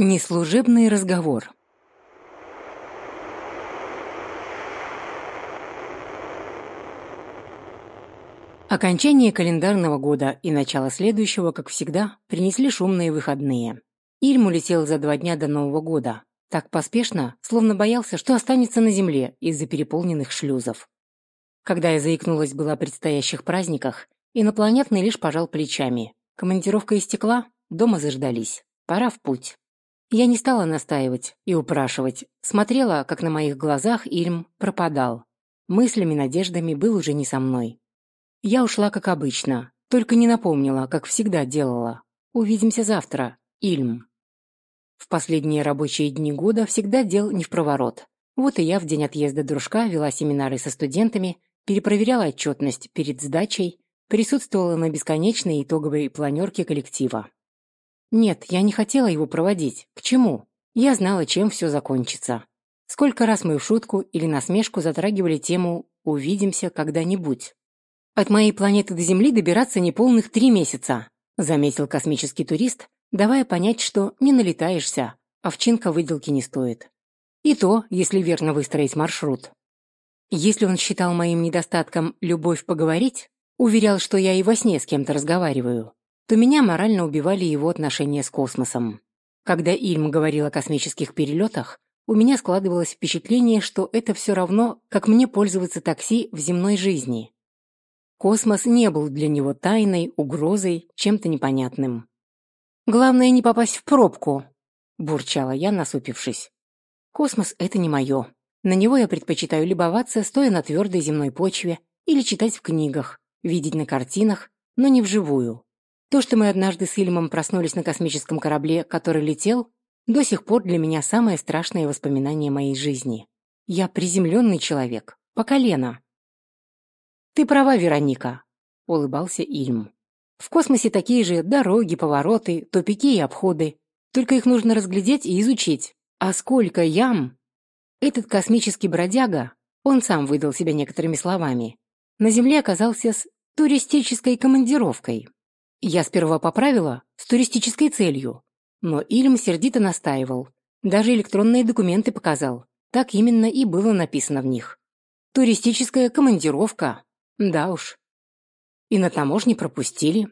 Неслужебный разговор. Окончание календарного года и начало следующего, как всегда, принесли шумные выходные. Ильм улетел за два дня до Нового года. Так поспешно, словно боялся, что останется на земле из-за переполненных шлюзов. Когда я заикнулась была о предстоящих праздниках, инопланетный лишь пожал плечами. Командировка истекла, дома заждались. Пора в путь. Я не стала настаивать и упрашивать. Смотрела, как на моих глазах Ильм пропадал. Мыслями, надеждами был уже не со мной. Я ушла, как обычно, только не напомнила, как всегда делала. Увидимся завтра, Ильм. В последние рабочие дни года всегда дел не в проворот. Вот и я в день отъезда дружка вела семинары со студентами, перепроверяла отчетность перед сдачей, присутствовала на бесконечной итоговой планерке коллектива. Нет, я не хотела его проводить. К чему? Я знала, чем все закончится. Сколько раз мы в шутку или насмешку затрагивали тему «увидимся когда-нибудь». От моей планеты до Земли добираться неполных три месяца, заметил космический турист, давая понять, что не налетаешься, овчинка выделки не стоит. И то, если верно выстроить маршрут. Если он считал моим недостатком любовь поговорить, уверял, что я и во сне с кем-то разговариваю, то меня морально убивали его отношения с космосом. Когда Ильм говорил о космических перелетах, у меня складывалось впечатление, что это все равно, как мне пользоваться такси в земной жизни. Космос не был для него тайной, угрозой, чем-то непонятным. «Главное не попасть в пробку», – бурчала я, насупившись. «Космос – это не мое. На него я предпочитаю любоваться, стоя на твердой земной почве, или читать в книгах, видеть на картинах, но не вживую. То, что мы однажды с Ильмом проснулись на космическом корабле, который летел, до сих пор для меня самое страшное воспоминание моей жизни. Я приземленный человек, по колено. «Ты права, Вероника», — улыбался Ильм. «В космосе такие же дороги, повороты, тупики и обходы. Только их нужно разглядеть и изучить. А сколько ям!» Этот космический бродяга, он сам выдал себя некоторыми словами, на Земле оказался с туристической командировкой. Я сперва поправила с туристической целью, но Ильм сердито настаивал. Даже электронные документы показал. Так именно и было написано в них. Туристическая командировка. Да уж. И на таможне пропустили.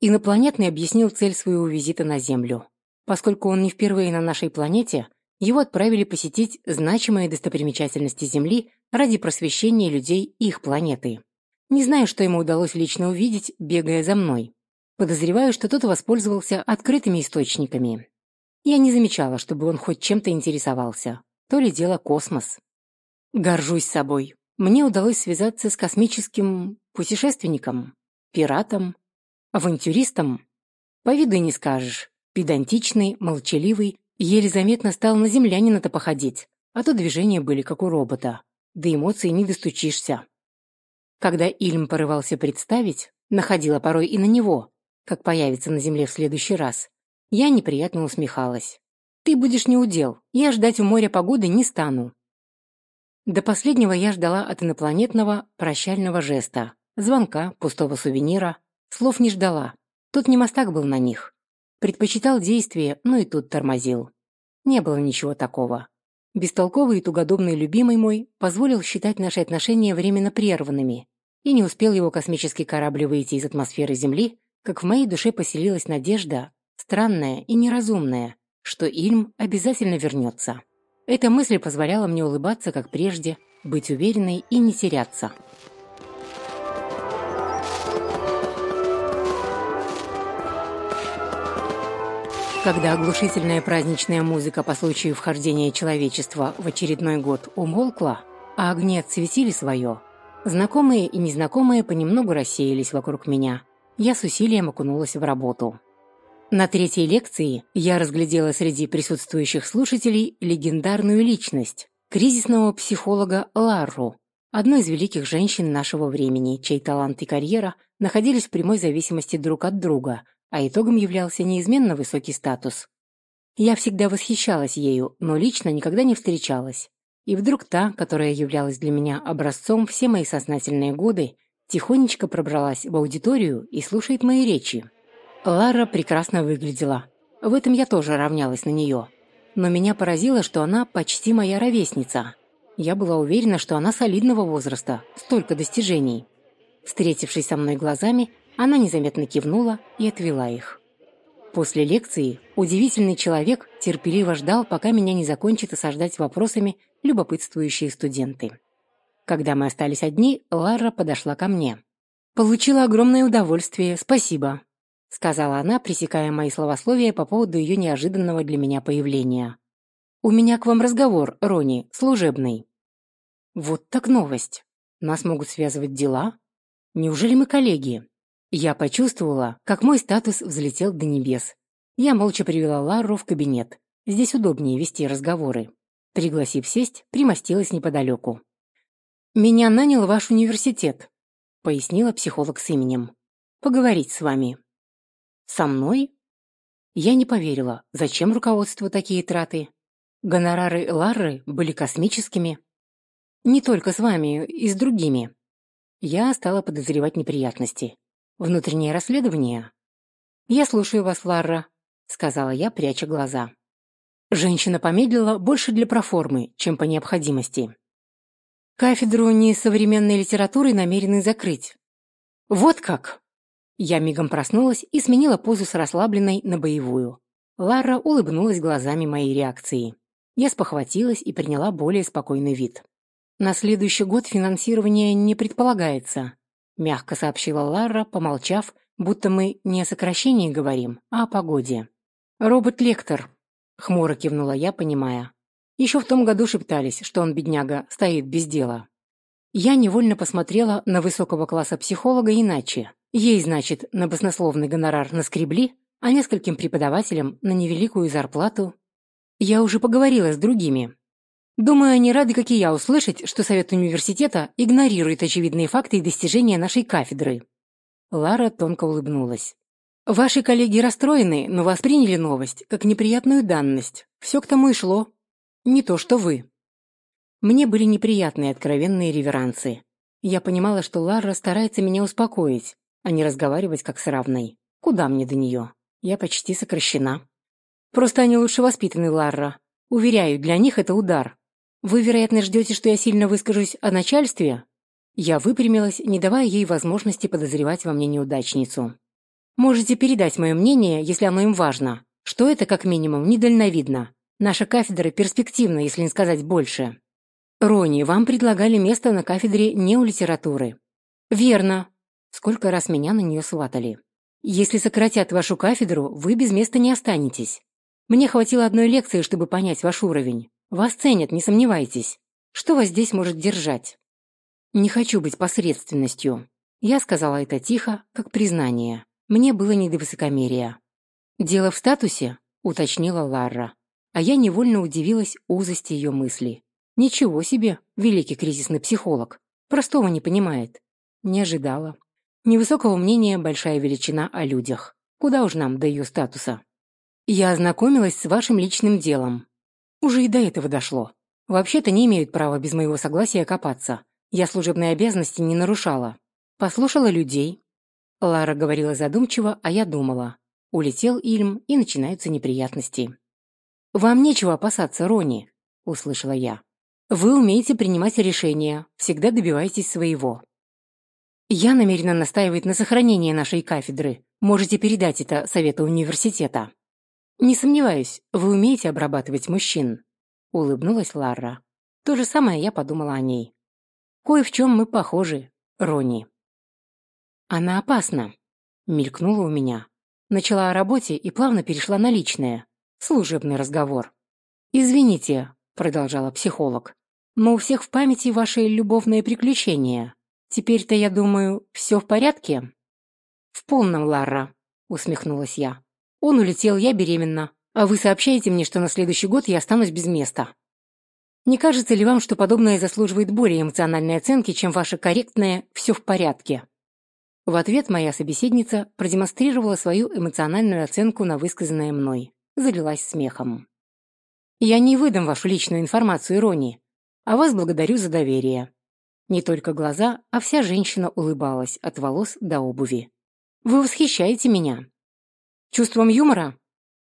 Инопланетный объяснил цель своего визита на Землю. Поскольку он не впервые на нашей планете, его отправили посетить значимые достопримечательности Земли ради просвещения людей их планеты. Не знаю, что ему удалось лично увидеть, бегая за мной. Подозреваю, что тот воспользовался открытыми источниками. Я не замечала, чтобы он хоть чем-то интересовался. То ли дело космос. Горжусь собой. Мне удалось связаться с космическим путешественником, пиратом, авантюристом. По виду не скажешь. Педантичный, молчаливый, еле заметно стал на землянина-то походить, а то движения были как у робота. До эмоций не достучишься. Когда Ильм порывался представить, находила порой и на него, как появится на земле в следующий раз, я неприятно усмехалась. «Ты будешь не удел, я ждать у моря погоды не стану». До последнего я ждала от инопланетного прощального жеста, звонка, пустого сувенира, слов не ждала. Тот не мостак был на них. Предпочитал действия, но и тут тормозил. Не было ничего такого. Бестолковый и тугодобный любимый мой позволил считать наши отношения временно прерванными, и не успел его космический корабль выйти из атмосферы Земли, как в моей душе поселилась надежда, странная и неразумная, что Ильм обязательно вернется. Эта мысль позволяла мне улыбаться, как прежде, быть уверенной и не теряться. Когда оглушительная праздничная музыка по случаю вхождения человечества в очередной год умолкла, а огни отсветили свое, знакомые и незнакомые понемногу рассеялись вокруг меня. Я с усилием окунулась в работу. На третьей лекции я разглядела среди присутствующих слушателей легендарную личность, кризисного психолога Ларру, одной из великих женщин нашего времени, чей талант и карьера находились в прямой зависимости друг от друга – а итогом являлся неизменно высокий статус. Я всегда восхищалась ею, но лично никогда не встречалась. И вдруг та, которая являлась для меня образцом все мои сознательные годы, тихонечко пробралась в аудиторию и слушает мои речи. Лара прекрасно выглядела. В этом я тоже равнялась на нее. Но меня поразило, что она почти моя ровесница. Я была уверена, что она солидного возраста, столько достижений. Встретившись со мной глазами, она незаметно кивнула и отвела их. После лекции удивительный человек терпеливо ждал, пока меня не закончат осаждать вопросами любопытствующие студенты. Когда мы остались одни, Лара подошла ко мне. «Получила огромное удовольствие, спасибо», — сказала она, пресекая мои словословия по поводу ее неожиданного для меня появления. «У меня к вам разговор, Рони, служебный». «Вот так новость. Нас могут связывать дела? Неужели мы коллеги?» Я почувствовала, как мой статус взлетел до небес. Я молча привела Лару в кабинет. Здесь удобнее вести разговоры. Пригласив сесть, примостилась неподалеку. «Меня нанял ваш университет», — пояснила психолог с именем. «Поговорить с вами». «Со мной?» Я не поверила, зачем руководству такие траты. Гонорары Лары были космическими. Не только с вами, и с другими. Я стала подозревать неприятности. Внутреннее расследование? Я слушаю вас, Ларра, сказала я, пряча глаза. Женщина помедлила больше для проформы, чем по необходимости. Кафедру несовременной литературы намерены закрыть. Вот как! Я мигом проснулась и сменила позу с расслабленной на боевую. Лара улыбнулась глазами моей реакции. Я спохватилась и приняла более спокойный вид. На следующий год финансирование не предполагается, мягко сообщила Лара, помолчав, будто мы не о сокращении говорим, а о погоде. «Робот-лектор», — хмуро кивнула я, понимая. Еще в том году шептались, что он, бедняга, стоит без дела. Я невольно посмотрела на высокого класса психолога иначе. Ей, значит, на баснословный гонорар наскребли, а нескольким преподавателям на невеликую зарплату. Я уже поговорила с другими, Думаю, они рады, как и я, услышать, что Совет университета игнорирует очевидные факты и достижения нашей кафедры. Лара тонко улыбнулась. Ваши коллеги расстроены, но восприняли новость как неприятную данность. Все к тому и шло. Не то, что вы. Мне были неприятные откровенные реверансы. Я понимала, что Лара старается меня успокоить, а не разговаривать как с равной. Куда мне до нее? Я почти сокращена. Просто они лучше воспитаны, Ларра. Уверяю, для них это удар. Вы, вероятно, ждете, что я сильно выскажусь о начальстве? Я выпрямилась, не давая ей возможности подозревать во мне неудачницу. Можете передать мое мнение, если оно им важно. Что это, как минимум, недальновидно. Наша кафедра перспективна, если не сказать больше. Рони, вам предлагали место на кафедре неолитературы. Верно. Сколько раз меня на нее сватали. Если сократят вашу кафедру, вы без места не останетесь. Мне хватило одной лекции, чтобы понять ваш уровень. Вас ценят, не сомневайтесь. Что вас здесь может держать? Не хочу быть посредственностью. Я сказала это тихо, как признание. Мне было не до высокомерия. Дело в статусе, уточнила Ларра. А я невольно удивилась узости ее мысли. Ничего себе, великий кризисный психолог. Простого не понимает. Не ожидала. Невысокого мнения большая величина о людях. Куда уж нам до ее статуса? Я ознакомилась с вашим личным делом. Уже и до этого дошло. Вообще-то не имеют права без моего согласия копаться. Я служебные обязанности не нарушала. Послушала людей. Лара говорила задумчиво, а я думала. Улетел Ильм, и начинаются неприятности. «Вам нечего опасаться, Рони», — услышала я. «Вы умеете принимать решения, всегда добиваетесь своего». «Я намерена настаивать на сохранении нашей кафедры. Можете передать это Совету университета». «Не сомневаюсь, вы умеете обрабатывать мужчин», — улыбнулась Лара. То же самое я подумала о ней. «Кое в чем мы похожи, Рони». «Она опасна», — мелькнула у меня. Начала о работе и плавно перешла на личное. Служебный разговор. «Извините», — продолжала психолог, «но у всех в памяти ваши любовные приключения. Теперь-то, я думаю, все в порядке?» «В полном, Лара», — усмехнулась я. Он улетел, я беременна. А вы сообщаете мне, что на следующий год я останусь без места. Не кажется ли вам, что подобное заслуживает более эмоциональной оценки, чем ваше корректное «все в порядке»? В ответ моя собеседница продемонстрировала свою эмоциональную оценку на высказанное мной. Залилась смехом. «Я не выдам вашу личную информацию, Рони, а вас благодарю за доверие». Не только глаза, а вся женщина улыбалась от волос до обуви. «Вы восхищаете меня. Чувством юмора?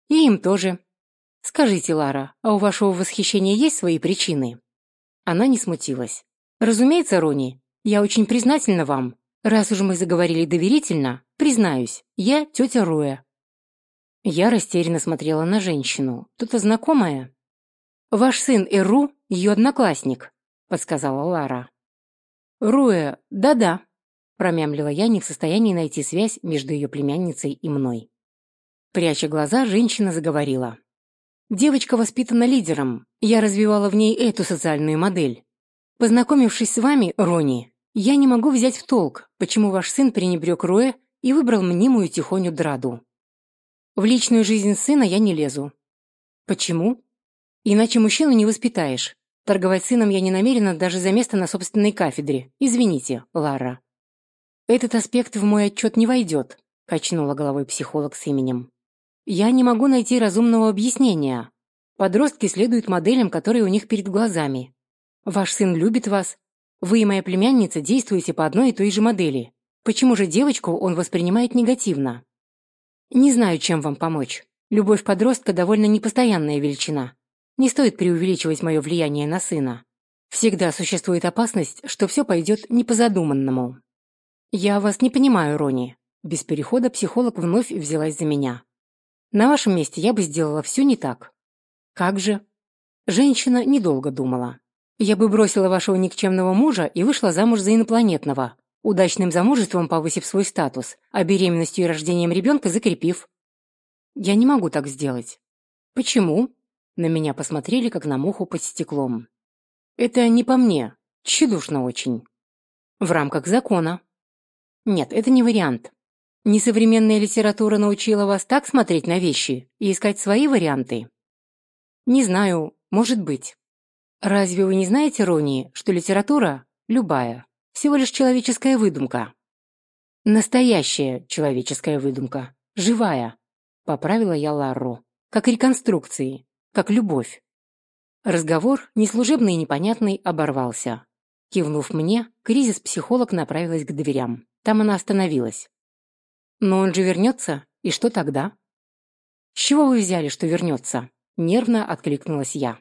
И им тоже. Скажите, Лара, а у вашего восхищения есть свои причины? Она не смутилась. Разумеется, Рони, я очень признательна вам. Раз уж мы заговорили доверительно, признаюсь, я тетя Руя. Я растерянно смотрела на женщину. Кто-то знакомая? Ваш сын Эру – ее одноклассник, подсказала Лара. Руя, да-да, промямлила я, не в состоянии найти связь между ее племянницей и мной. Пряча глаза, женщина заговорила. Девочка воспитана лидером. Я развивала в ней эту социальную модель. Познакомившись с вами, Рони, я не могу взять в толк, почему ваш сын пренебрег Роя и выбрал мнимую тихоню Драду. В личную жизнь сына я не лезу. Почему? Иначе мужчину не воспитаешь. Торговать сыном я не намерена даже за место на собственной кафедре. Извините, Лара. Этот аспект в мой отчет не войдет, качнула головой психолог с именем. Я не могу найти разумного объяснения. Подростки следуют моделям, которые у них перед глазами. Ваш сын любит вас. Вы и моя племянница действуете по одной и той же модели. Почему же девочку он воспринимает негативно? Не знаю, чем вам помочь. Любовь подростка довольно непостоянная величина. Не стоит преувеличивать мое влияние на сына. Всегда существует опасность, что все пойдет не по задуманному. Я вас не понимаю, Рони. Без перехода психолог вновь взялась за меня. На вашем месте я бы сделала все не так. Как же? Женщина недолго думала. Я бы бросила вашего никчемного мужа и вышла замуж за инопланетного, удачным замужеством повысив свой статус, а беременностью и рождением ребенка закрепив. Я не могу так сделать. Почему? На меня посмотрели, как на муху под стеклом. Это не по мне. Тщедушно очень. В рамках закона. Нет, это не вариант. Несовременная литература научила вас так смотреть на вещи и искать свои варианты? Не знаю, может быть. Разве вы не знаете, Рони, что литература, любая, всего лишь человеческая выдумка? Настоящая человеческая выдумка, живая, поправила я Ларру, как реконструкции, как любовь. Разговор, неслужебный и непонятный, оборвался. Кивнув мне, кризис-психолог направилась к дверям. Там она остановилась. Но он же вернется, и что тогда? С чего вы взяли, что вернется? Нервно откликнулась я.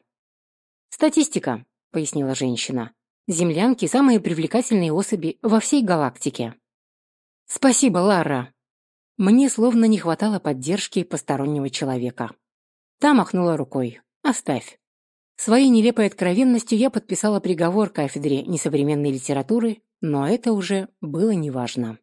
Статистика, пояснила женщина. Землянки – самые привлекательные особи во всей галактике. Спасибо, Лара. Мне словно не хватало поддержки постороннего человека. Та махнула рукой. Оставь. Своей нелепой откровенностью я подписала приговор кафедре несовременной литературы, но это уже было неважно.